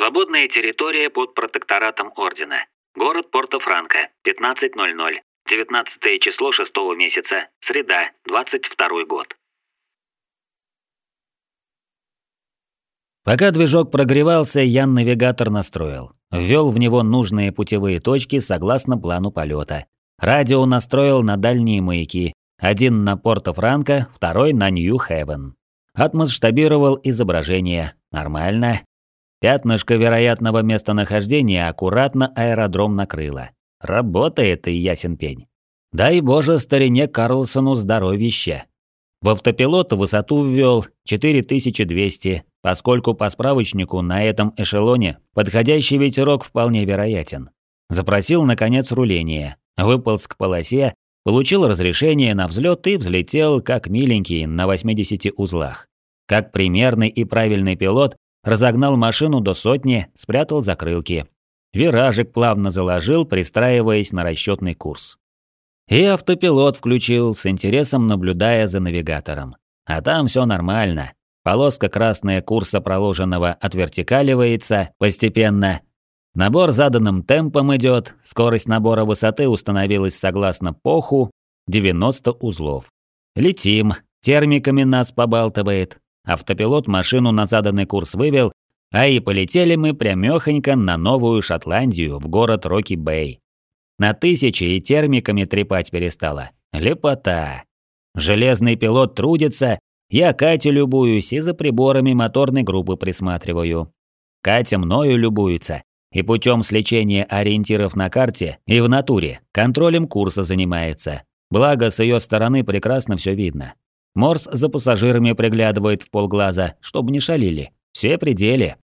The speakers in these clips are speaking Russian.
Свободная территория под протекторатом Ордена. Город Порто-Франко, 15.00. 19 число 6 месяца, среда, 22 год. Пока движок прогревался, Ян навигатор настроил. Ввел в него нужные путевые точки согласно плану полета. Радио настроил на дальние маяки. Один на Порто-Франко, второй на Нью-Хевен. Отмасштабировал изображение. Нормально. Пятнышко вероятного местонахождения аккуратно аэродром накрыло. Работает и ясен пень. Дай боже старине Карлсону здоровьище. В автопилот высоту ввел 4200, поскольку по справочнику на этом эшелоне подходящий ветерок вполне вероятен. Запросил, наконец, руление, выполз к полосе, получил разрешение на взлет и взлетел, как миленький, на 80 узлах. Как примерный и правильный пилот, разогнал машину до сотни, спрятал закрылки. Виражик плавно заложил, пристраиваясь на расчетный курс. И автопилот включил, с интересом наблюдая за навигатором. А там все нормально. Полоска красная курса проложенного отвертикаливается постепенно. Набор заданным темпом идет, скорость набора высоты установилась согласно поху 90 узлов. Летим, термиками нас побалтывает. Автопилот машину на заданный курс вывел, а и полетели мы прямёхонько на Новую Шотландию, в город Рокки-Бэй. На тысячи и термиками трепать перестала. Лепота. Железный пилот трудится, я Кате любуюсь и за приборами моторной группы присматриваю. Катя мною любуется, и путем сличения ориентиров на карте и в натуре контролем курса занимается. Благо, с ее стороны прекрасно все видно. Морс за пассажирами приглядывает в полглаза, чтобы не шалили. Все пределе.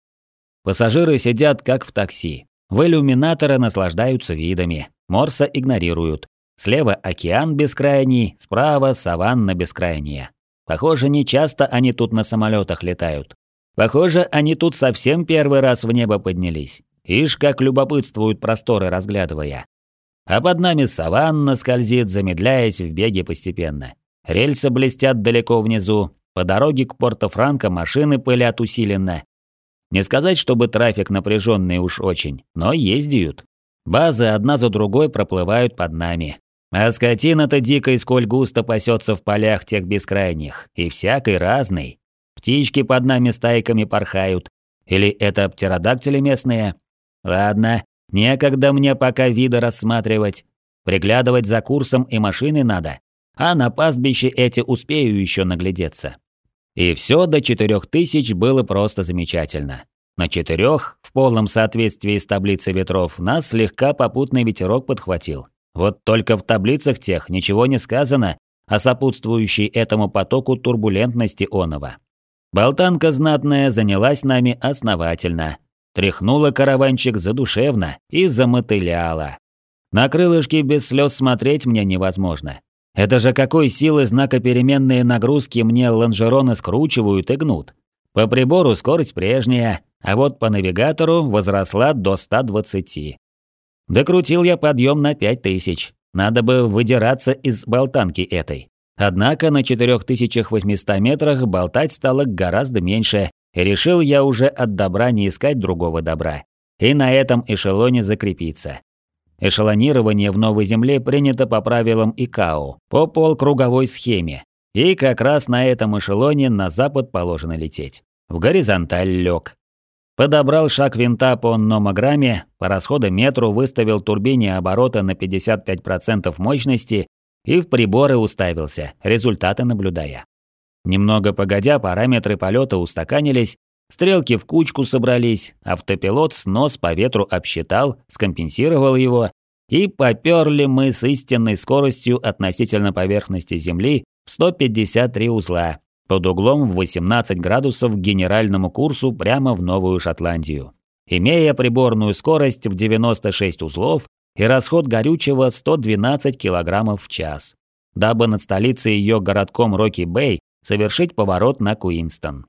Пассажиры сидят как в такси. В иллюминаторы наслаждаются видами. Морса игнорируют. Слева океан бескрайний, справа саванна бескрайняя. Похоже, не часто они тут на самолетах летают. Похоже, они тут совсем первый раз в небо поднялись. Ишь, как любопытствуют просторы, разглядывая. А под нами саванна скользит, замедляясь в беге постепенно. Рельсы блестят далеко внизу, по дороге к Порто-Франко машины пылят усиленно. Не сказать, чтобы трафик напряженный уж очень, но ездят. Базы одна за другой проплывают под нами. А скотина-то дикой сколь густо пасется в полях тех бескрайних, и всякой разной. Птички под нами стайками порхают. Или это птеродактили местные? Ладно, некогда мне пока вида рассматривать. Приглядывать за курсом и машины надо. А на пастбище эти успею еще наглядеться. И все до четырех тысяч было просто замечательно. На четырех, в полном соответствии с таблицей ветров, нас слегка попутный ветерок подхватил. Вот только в таблицах тех ничего не сказано о сопутствующей этому потоку турбулентности онова. Болтанка знатная занялась нами основательно. Тряхнула караванчик задушевно и замотыляла. На крылышки без слез смотреть мне невозможно. Это же какой силы знакопеременные нагрузки мне лонжероны скручивают и гнут. По прибору скорость прежняя, а вот по навигатору возросла до 120. Докрутил я подъем на 5000. Надо бы выдираться из болтанки этой. Однако на 4800 метрах болтать стало гораздо меньше, и решил я уже от добра не искать другого добра. И на этом эшелоне закрепиться. Эшелонирование в Новой Земле принято по правилам ИКАО, по полкруговой схеме. И как раз на этом эшелоне на запад положено лететь. В горизонталь лег. Подобрал шаг винта по номограмме, по расходометру выставил турбине оборота на 55% мощности и в приборы уставился, результаты наблюдая. Немного погодя, параметры полета устаканились, Стрелки в кучку собрались, автопилот снос по ветру обсчитал, скомпенсировал его, и поперли мы с истинной скоростью относительно поверхности Земли в 153 узла, под углом в 18 градусов к генеральному курсу прямо в Новую Шотландию. Имея приборную скорость в 96 узлов и расход горючего 112 кг в час, дабы над столицей ее городком Рокки-Бэй совершить поворот на Куинстон.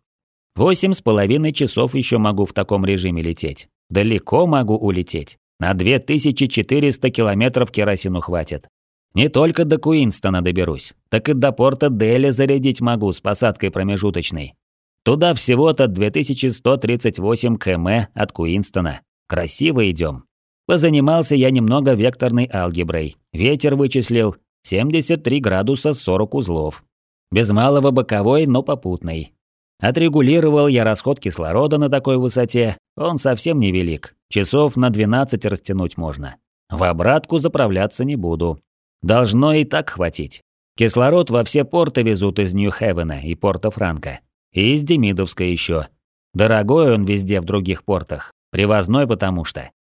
Восемь с половиной часов еще могу в таком режиме лететь. Далеко могу улететь. На 2400 километров керосину хватит. Не только до Куинстона доберусь, так и до порта Дели зарядить могу с посадкой промежуточной. Туда всего-то 2138 км от Куинстона. Красиво идем. Позанимался я немного векторной алгеброй. Ветер вычислил 73 градуса 40 узлов. Без малого боковой, но попутный. Отрегулировал я расход кислорода на такой высоте, он совсем невелик. Часов на 12 растянуть можно. В обратку заправляться не буду. Должно и так хватить. Кислород во все порты везут из Нью-Хевена и порта Франка. И из Демидовска еще. Дорогой он везде в других портах. Привозной потому что.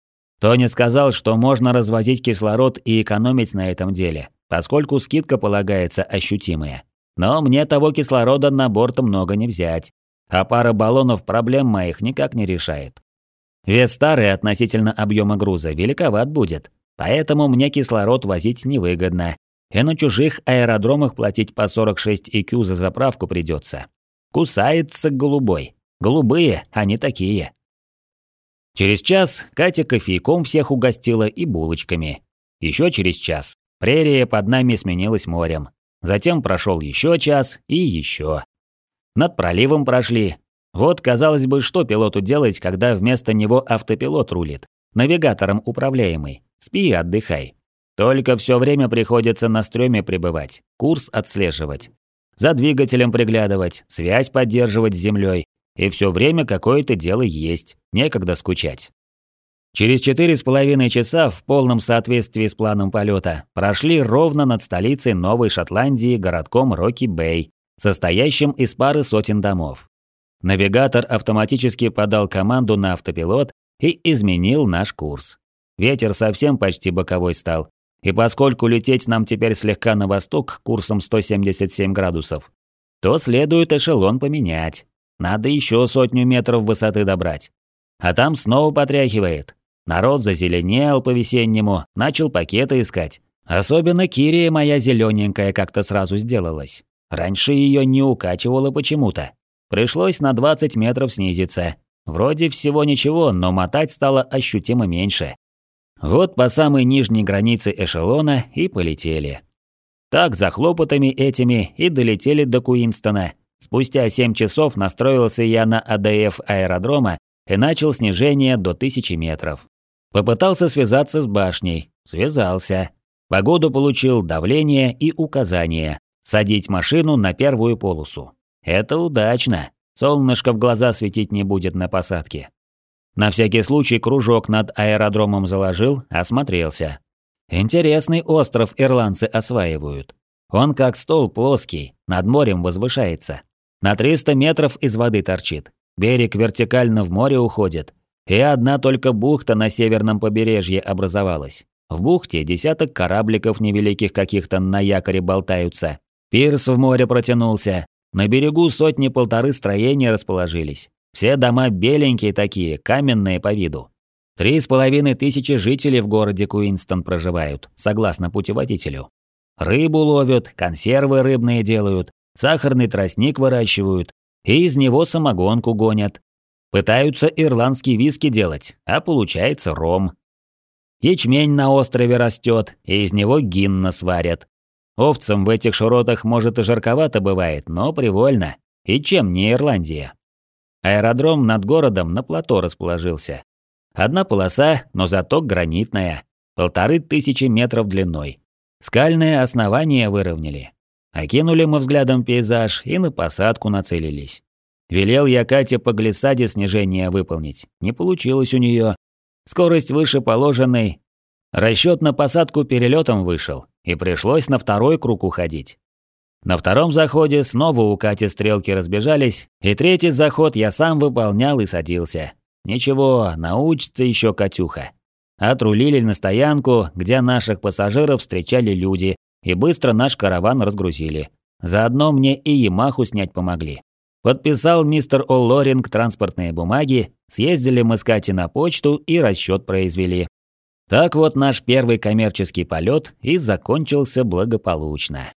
Тони сказал, что можно развозить кислород и экономить на этом деле, поскольку скидка полагается ощутимая. Но мне того кислорода на борт много не взять, а пара баллонов проблем моих никак не решает. Вес старый относительно объема груза великоват будет, поэтому мне кислород возить невыгодно, и на чужих аэродромах платить по 46 ИК за заправку придется. Кусается голубой. Голубые, они такие. Через час Катя кофейком всех угостила и булочками. Еще через час прерия под нами сменилась морем. Затем прошел еще час и еще. Над проливом прошли. Вот, казалось бы, что пилоту делать, когда вместо него автопилот рулит, навигатором управляемый. Спи и отдыхай. Только все время приходится на стреме пребывать, курс отслеживать. За двигателем приглядывать, связь поддерживать с землей, и все время какое-то дело есть, некогда скучать. Через четыре с половиной часа в полном соответствии с планом полета прошли ровно над столицей Новой Шотландии городком Рокки-Бэй, состоящим из пары сотен домов. Навигатор автоматически подал команду на автопилот и изменил наш курс. Ветер совсем почти боковой стал, и поскольку лететь нам теперь слегка на восток курсом 177 градусов, то следует эшелон поменять. Надо еще сотню метров высоты добрать. А там снова потряхивает. Народ зазеленел по-весеннему, начал пакеты искать. Особенно Кирия моя зелененькая как-то сразу сделалась. Раньше ее не укачивало почему-то. Пришлось на 20 метров снизиться. Вроде всего ничего, но мотать стало ощутимо меньше. Вот по самой нижней границе эшелона и полетели. Так, за хлопотами этими и долетели до Куинстона, Спустя 7 часов настроился я на АДФ аэродрома и начал снижение до 1000 метров. Попытался связаться с башней. Связался. Погоду получил, давление и указание. Садить машину на первую полосу. Это удачно. Солнышко в глаза светить не будет на посадке. На всякий случай кружок над аэродромом заложил, осмотрелся. Интересный остров ирландцы осваивают. Он как стол плоский, над морем возвышается. На 300 метров из воды торчит. Берег вертикально в море уходит. И одна только бухта на северном побережье образовалась. В бухте десяток корабликов невеликих каких-то на якоре болтаются. Пирс в море протянулся. На берегу сотни-полторы строений расположились. Все дома беленькие такие, каменные по виду. Три с половиной тысячи жителей в городе Куинстон проживают, согласно путеводителю. Рыбу ловят, консервы рыбные делают, сахарный тростник выращивают и из него самогонку гонят. Пытаются ирландский виски делать, а получается ром. Ячмень на острове растет, и из него гинна сварят. Овцам в этих широтах может и жарковато бывает, но привольно. И чем не Ирландия? Аэродром над городом на плато расположился. Одна полоса, но зато гранитная. Полторы тысячи метров длиной. Скальное основание выровняли. Окинули мы взглядом пейзаж и на посадку нацелились. Велел я Кате по глиссаде снижение выполнить. Не получилось у нее. Скорость выше положенной. Расчет на посадку перелетом вышел, и пришлось на второй круг уходить. На втором заходе снова у Кати стрелки разбежались, и третий заход я сам выполнял и садился. Ничего, научится еще Катюха. Отрулили на стоянку, где наших пассажиров встречали люди, и быстро наш караван разгрузили. Заодно мне и Ямаху снять помогли. Подписал мистер О'Лоринг транспортные бумаги, съездили мы с Катей на почту и расчет произвели. Так вот наш первый коммерческий полет и закончился благополучно.